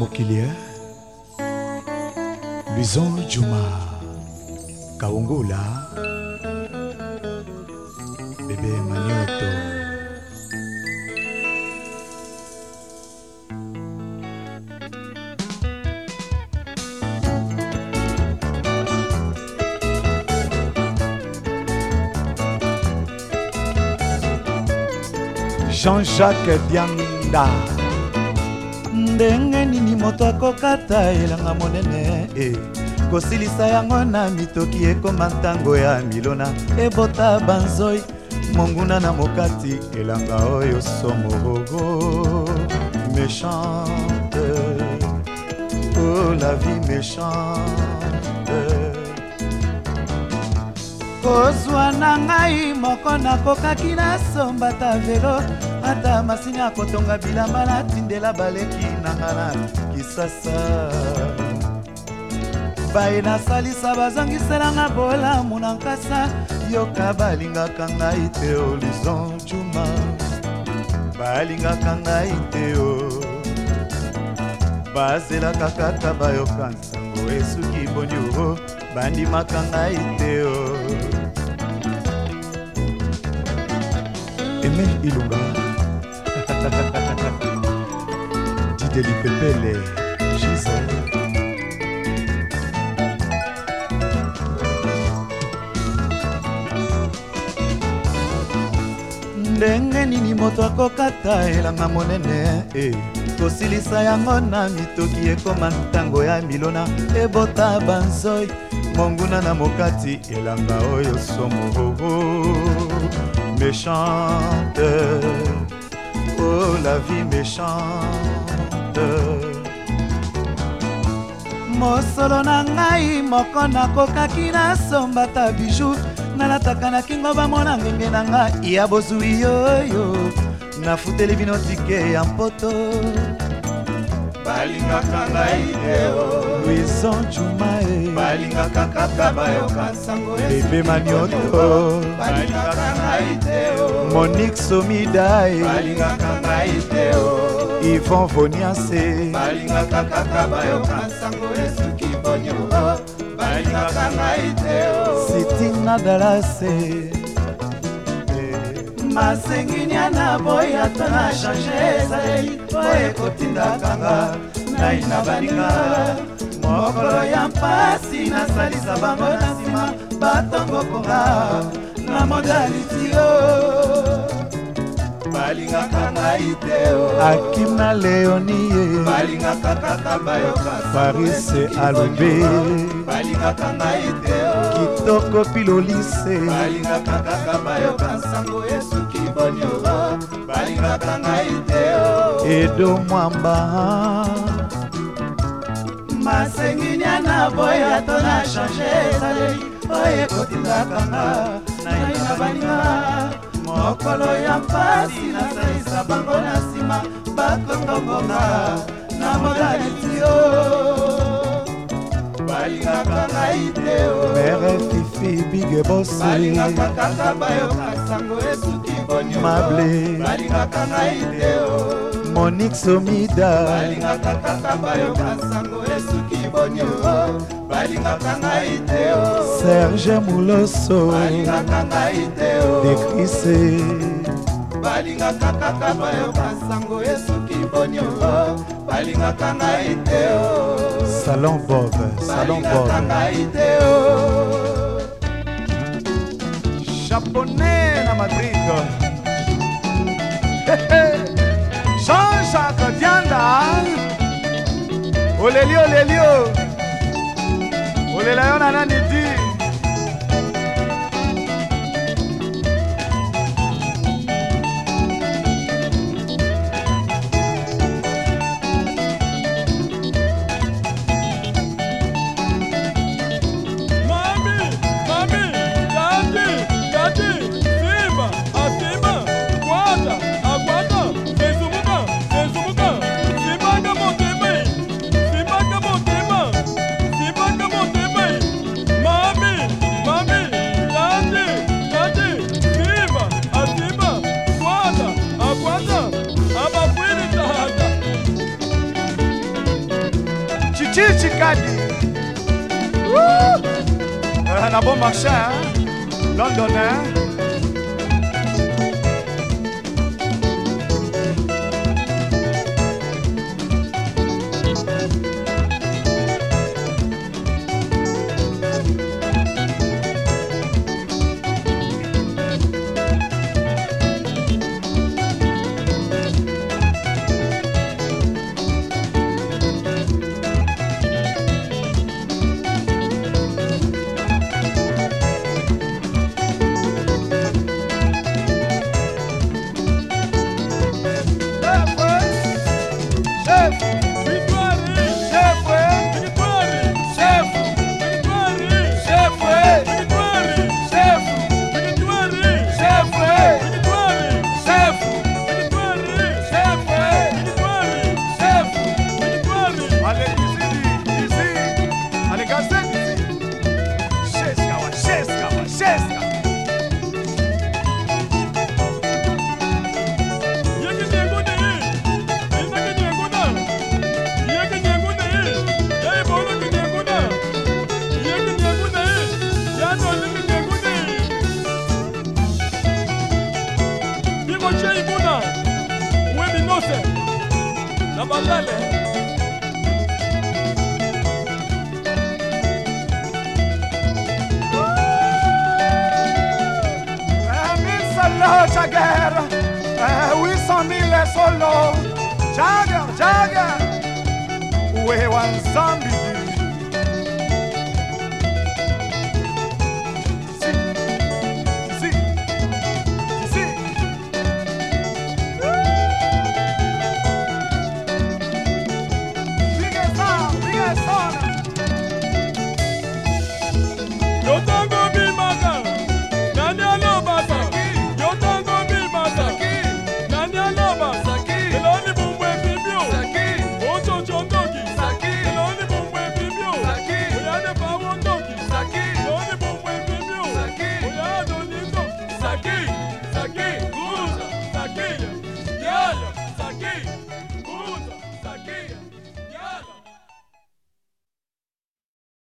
mokili eh? luison juma kaungula bebe manioto Jean-Jacques Dianda ndenge nini moto akokata elanga monene e kosilisa yango na mitoki ekoma ntango ya milona ebota banzoi monguna na mokati elanga oyo somogogo méchante oh la vie méchante kozwa na ngai moko nakokaki nasomba ta velo ata masini ya kotonga bilamba natindela baleki na nga na kisasa baye nasalisa bazongiselanga bolamu na nkasa yoka balingaka ngai te horizon juma balingaka ngai te o bazelaka kaka bayoka nsango esuki boniuro bandimaka ngai te o emel ilunga dideli pepele gisel ndenge nini moto akokata elanga monene e kosilisa yango na mitoki ekoma ntango ya milona ebota banzoi monguna na mokati elanga oyo somooo méchante oh la vie méchante mosolo na ngai moko nakokaki nasombata biju nalataka na kingo bamona ngenge na ngai ya bozwi yoyo nafuteli bino tike ya mpoto balingaka ngai teo luizon cumae balingaka kaka bayoka sango bebe manioto balingaka ngai teo monik somidae balingaka ngai teo ivon voniase balingaka kaka bayoka sango esuki bonio balingaka ngai teo sitinga dalase masenginyana boyi ata na change ezaleli po ekotindakanga nai na baninga mokolo ya mpasi nasalisa bango na nsima batongokonga na modalitio balingaka ngai te oh. akima leonie balingaka kaka bayoka parise alobe balingaka ngai te oh. kitoko pilolise balingaka kaka bayoka sango esuki bonioro oh. balingaka ngai te edo mwamba masenginia na boya to na change ezaleli oyo ekotindakanga naina baninga mokolo ya mpasi nasalisa bango na nsima bakotomboka na modanetio balingaka ngai te mere fifi bige bosebalingaka kaka bayoka sango esuki boniomable balingaka ngai te monik somida balingaka kaka bayo basango esuki bonio balingaka ngai te o serge muloso balingaka ngai te o dekrise balingaka kaka bayo basango esuki bonio balingaka ngai te o salon bob salon bob balingaka ngai te o japonais na madrid oleli oleli o oh. olela yo na nani ti petit Kadi. Euh, la bonne marché, hein? London, hein? Roger Imuna, Wemi Nose, Nabalele. Jagger, solo, Jagger, we want Zambie.